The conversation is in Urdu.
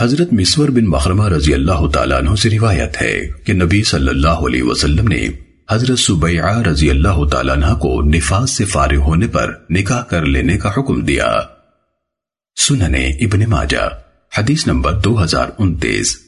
حضرت مسور بن مخرمہ رضی اللہ تعالیٰ عنہ سے روایت ہے کہ نبی صلی اللہ علیہ وسلم نے حضرت سبیعہ رضی اللہ تعالیٰ عنہ کو نفاذ سے فارغ ہونے پر نکاح کر لینے کا حکم دیا۔ سننے ابن ماجہ، حدیث نمبر دو ہزار انتیس۔